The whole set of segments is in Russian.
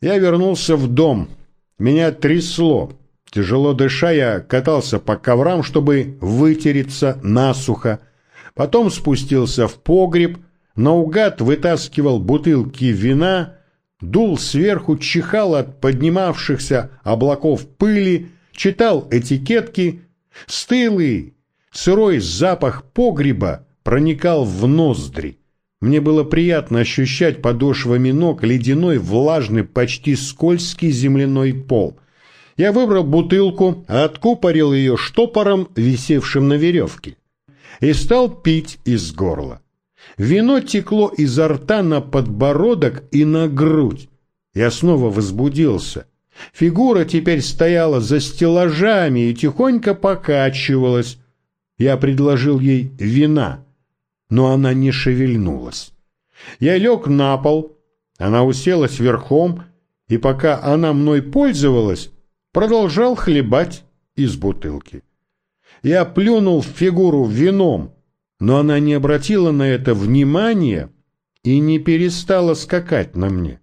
Я вернулся в дом. Меня трясло. Тяжело дыша, я катался по коврам, чтобы вытереться насухо. Потом спустился в погреб, наугад вытаскивал бутылки вина, дул сверху, чихал от поднимавшихся облаков пыли, читал этикетки. Стылый, сырой запах погреба проникал в ноздри. Мне было приятно ощущать подошвами ног ледяной, влажный, почти скользкий земляной пол. Я выбрал бутылку, откупорил ее штопором, висевшим на веревке, и стал пить из горла. Вино текло изо рта на подбородок и на грудь. Я снова возбудился. Фигура теперь стояла за стеллажами и тихонько покачивалась. Я предложил ей вина но она не шевельнулась. Я лег на пол, она уселась верхом, и пока она мной пользовалась, продолжал хлебать из бутылки. Я плюнул в фигуру вином, но она не обратила на это внимания и не перестала скакать на мне.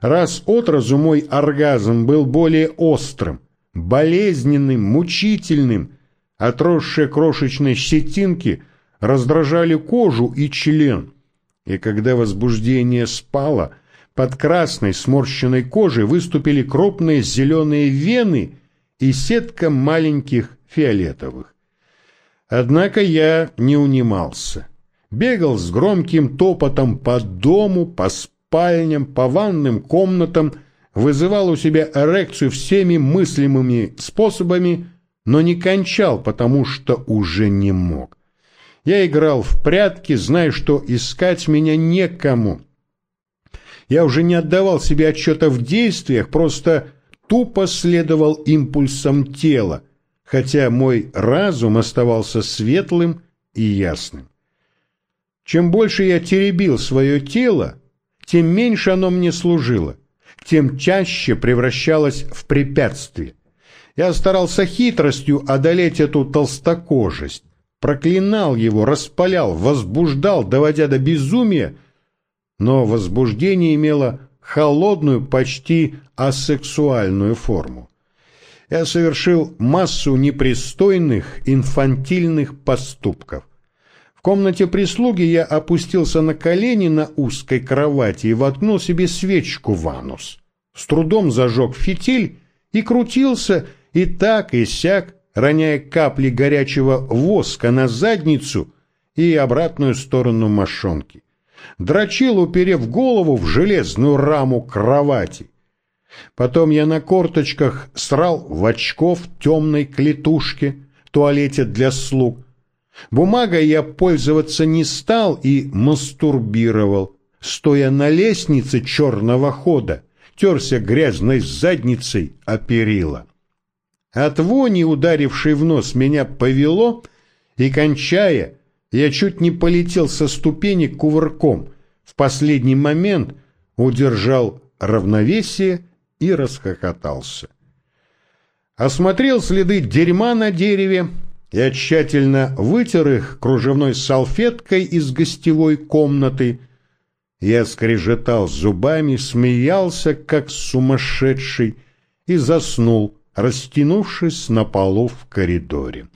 Раз от разу мой оргазм был более острым, болезненным, мучительным, отросшие крошечной щетинки — раздражали кожу и член, и когда возбуждение спало, под красной сморщенной кожей выступили крупные зеленые вены и сетка маленьких фиолетовых. Однако я не унимался. Бегал с громким топотом по дому, по спальням, по ванным комнатам, вызывал у себя эрекцию всеми мыслимыми способами, но не кончал, потому что уже не мог. Я играл в прятки, зная, что искать меня некому. Я уже не отдавал себе отчета в действиях, просто тупо следовал импульсам тела, хотя мой разум оставался светлым и ясным. Чем больше я теребил свое тело, тем меньше оно мне служило, тем чаще превращалось в препятствие. Я старался хитростью одолеть эту толстокожесть, проклинал его, распалял, возбуждал, доводя до безумия, но возбуждение имело холодную, почти асексуальную форму. Я совершил массу непристойных, инфантильных поступков. В комнате прислуги я опустился на колени на узкой кровати и воткнул себе свечку в анус. С трудом зажег фитиль и крутился и так, и сяк, роняя капли горячего воска на задницу и обратную сторону мошонки. Дрочил, уперев голову в железную раму кровати. Потом я на корточках срал в очков темной клетушке, туалете для слуг. Бумагой я пользоваться не стал и мастурбировал, стоя на лестнице черного хода, терся грязной задницей о перила. От вони, ударившей в нос, меня повело, и, кончая, я чуть не полетел со ступени кувырком. В последний момент удержал равновесие и расхохотался. Осмотрел следы дерьма на дереве, я тщательно вытер их кружевной салфеткой из гостевой комнаты. Я скрежетал зубами, смеялся, как сумасшедший, и заснул, растянувшись на полу в коридоре.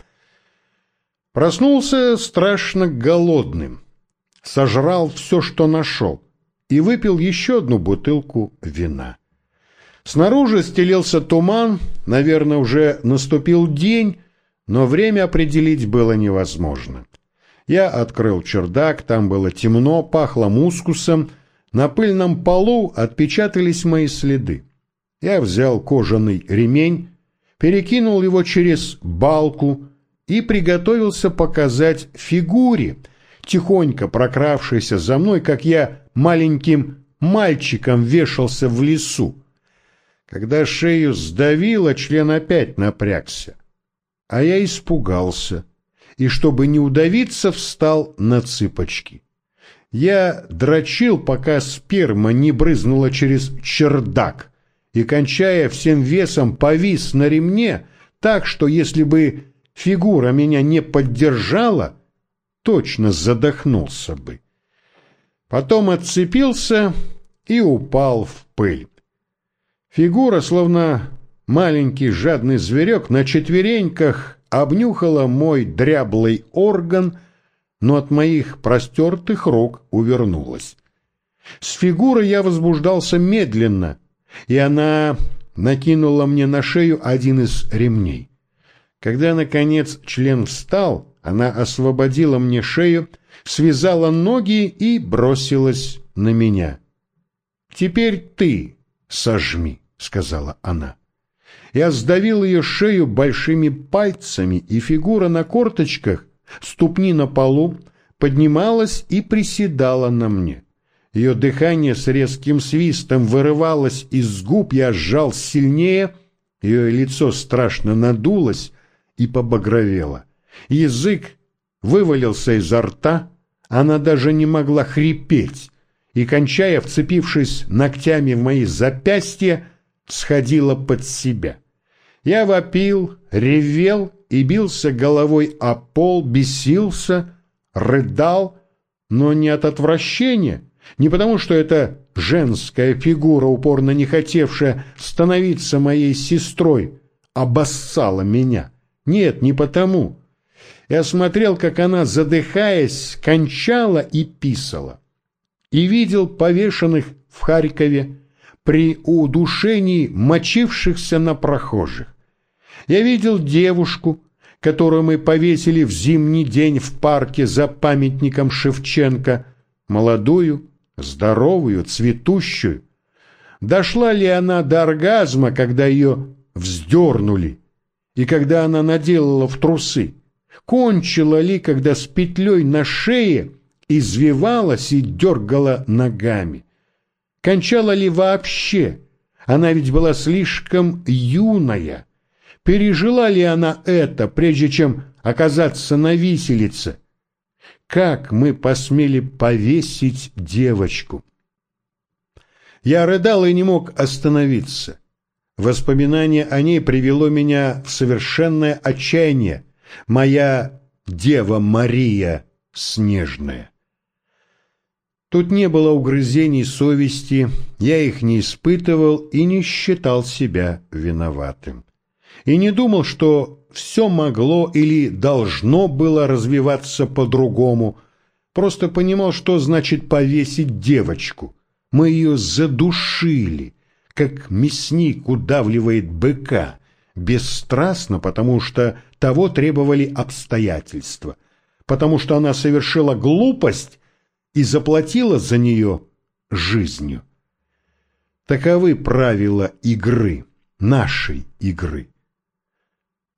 Проснулся страшно голодным, сожрал все, что нашел, и выпил еще одну бутылку вина. Снаружи стелился туман, наверное, уже наступил день, но время определить было невозможно. Я открыл чердак, там было темно, пахло мускусом, на пыльном полу отпечатались мои следы. Я взял кожаный ремень, перекинул его через балку и приготовился показать фигуре, тихонько прокравшейся за мной, как я маленьким мальчиком вешался в лесу. Когда шею сдавило, член опять напрягся. А я испугался и, чтобы не удавиться, встал на цыпочки. Я дрочил, пока сперма не брызнула через чердак и, кончая всем весом, повис на ремне, так что если бы фигура меня не поддержала, точно задохнулся бы. Потом отцепился и упал в пыль. Фигура, словно маленький жадный зверек, на четвереньках обнюхала мой дряблый орган, но от моих простертых рук увернулась. С фигурой я возбуждался медленно, и она накинула мне на шею один из ремней. Когда, наконец, член встал, она освободила мне шею, связала ноги и бросилась на меня. «Теперь ты сожми», — сказала она. Я сдавил ее шею большими пальцами, и фигура на корточках, ступни на полу, поднималась и приседала на мне. Ее дыхание с резким свистом вырывалось из губ, я сжал сильнее, ее лицо страшно надулось и побагровело. Язык вывалился изо рта, она даже не могла хрипеть, и, кончая, вцепившись ногтями в мои запястья, сходила под себя. Я вопил, ревел и бился головой о пол, бесился, рыдал, но не от отвращения, не потому что эта женская фигура, упорно не хотевшая становиться моей сестрой, обоссала меня. Нет, не потому. Я смотрел, как она, задыхаясь, кончала и писала. И видел повешенных в Харькове при удушении мочившихся на прохожих. Я видел девушку, которую мы повесили в зимний день в парке за памятником Шевченко, молодую, здоровую, цветущую. Дошла ли она до оргазма, когда ее вздернули, и когда она наделала в трусы? Кончила ли, когда с петлей на шее извивалась и дергала ногами? Кончала ли вообще? Она ведь была слишком юная. Пережила ли она это, прежде чем оказаться на виселице? Как мы посмели повесить девочку? Я рыдал и не мог остановиться. Воспоминание о ней привело меня в совершенное отчаяние. Моя Дева Мария Снежная. Тут не было угрызений совести, я их не испытывал и не считал себя виноватым. И не думал, что все могло или должно было развиваться по-другому, просто понимал, что значит повесить девочку. Мы ее задушили, как мясник удавливает быка, бесстрастно, потому что того требовали обстоятельства, потому что она совершила глупость и заплатила за нее жизнью. Таковы правила игры, нашей игры.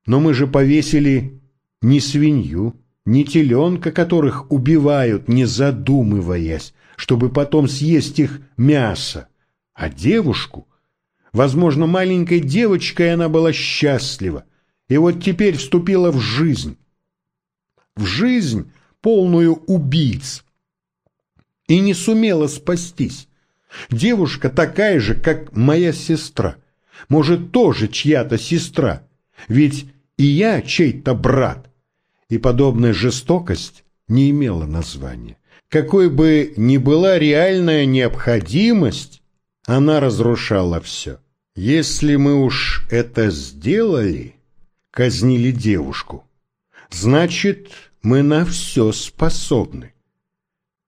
Но мы же повесили не свинью, не теленка, которых убивают, не задумываясь, чтобы потом съесть их мясо, а девушку. Возможно, маленькой девочкой она была счастлива, и вот теперь вступила в жизнь. В жизнь, полную убийц, и не сумела спастись. Девушка такая же, как моя сестра. Может, тоже чья-то сестра. Ведь и я чей-то брат. И подобная жестокость не имела названия. Какой бы ни была реальная необходимость, она разрушала все. Если мы уж это сделали, казнили девушку, значит, мы на все способны.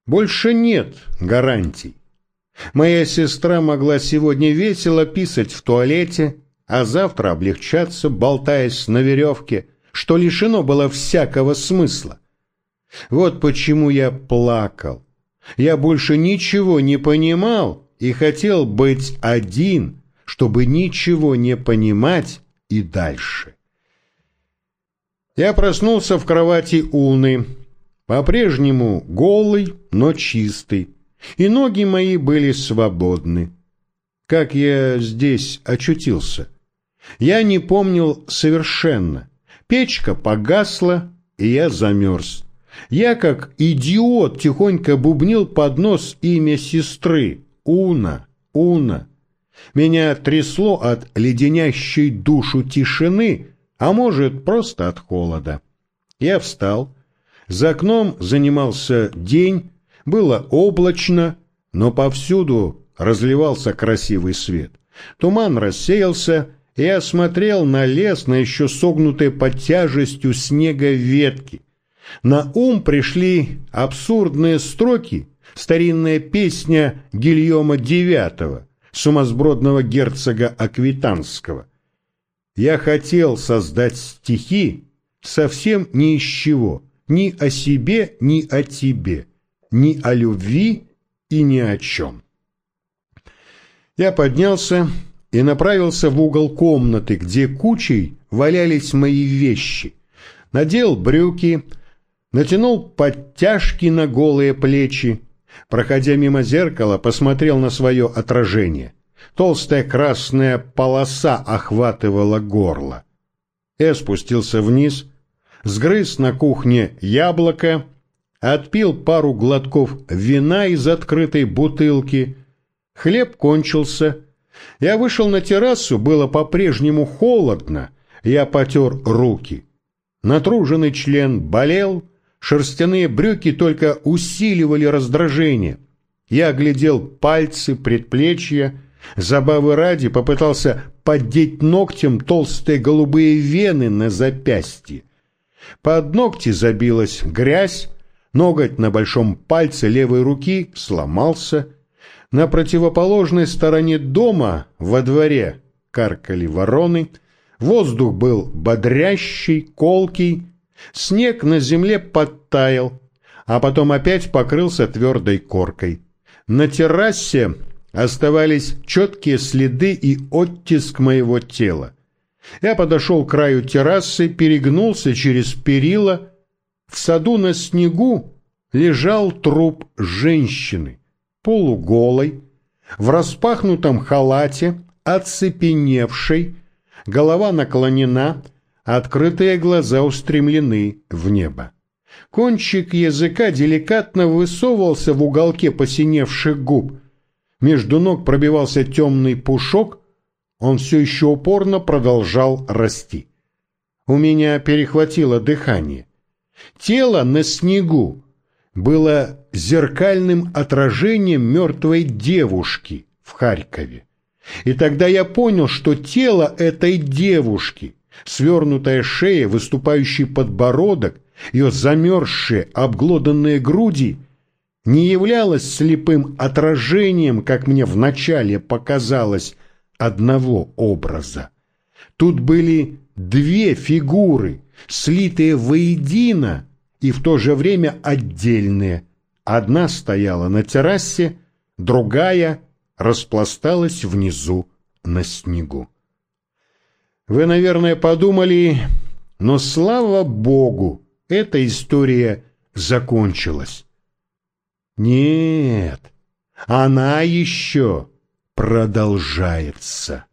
Больше нет гарантий. Моя сестра могла сегодня весело писать в туалете, а завтра облегчаться, болтаясь на веревке, что лишено было всякого смысла. Вот почему я плакал. Я больше ничего не понимал и хотел быть один, чтобы ничего не понимать и дальше. Я проснулся в кровати Уны, по-прежнему голый, но чистый, и ноги мои были свободны. Как я здесь очутился? Я не помнил совершенно. Печка погасла, и я замерз. Я, как идиот, тихонько бубнил под нос имя сестры. Уна, Уна. Меня трясло от леденящей душу тишины, а может, просто от холода. Я встал, за окном занимался день, было облачно, но повсюду разливался красивый свет. Туман рассеялся, я смотрел на лес, на еще согнутые под тяжестью снега ветки. На ум пришли абсурдные строки, старинная песня Гильома IX, сумасбродного герцога Аквитанского. Я хотел создать стихи совсем ни из чего, ни о себе, ни о тебе, ни о любви и ни о чем. Я поднялся и направился в угол комнаты, где кучей валялись мои вещи. Надел брюки, натянул подтяжки на голые плечи, проходя мимо зеркала, посмотрел на свое отражение. Толстая красная полоса охватывала горло. Я спустился вниз, сгрыз на кухне яблоко, отпил пару глотков вина из открытой бутылки. Хлеб кончился, я вышел на террасу, было по-прежнему холодно, я потер руки. Натруженный член болел, шерстяные брюки только усиливали раздражение. Я оглядел пальцы, предплечья, забавы ради попытался поддеть ногтем толстые голубые вены на запястье. Под ногти забилась грязь, ноготь на большом пальце левой руки сломался, на противоположной стороне дома, во дворе, каркали вороны, воздух был бодрящий, колкий, снег на земле подтаял, а потом опять покрылся твердой коркой. На террасе оставались четкие следы и оттиск моего тела. Я подошел к краю террасы, перегнулся через перила. В саду на снегу лежал труп женщины полуголой, в распахнутом халате, оцепеневшей, голова наклонена, открытые глаза устремлены в небо. Кончик языка деликатно высовывался в уголке посиневших губ. Между ног пробивался темный пушок, он все еще упорно продолжал расти. У меня перехватило дыхание. Тело на снегу, было зеркальным отражением мертвой девушки в Харькове. И тогда я понял, что тело этой девушки, свернутая шея, выступающий подбородок, ее замерзшие, обглоданные груди, не являлось слепым отражением, как мне вначале показалось, одного образа. Тут были две фигуры, слитые воедино, и в то же время отдельные. Одна стояла на террасе, другая распласталась внизу на снегу. Вы, наверное, подумали, но слава богу, эта история закончилась. Нет, она еще продолжается.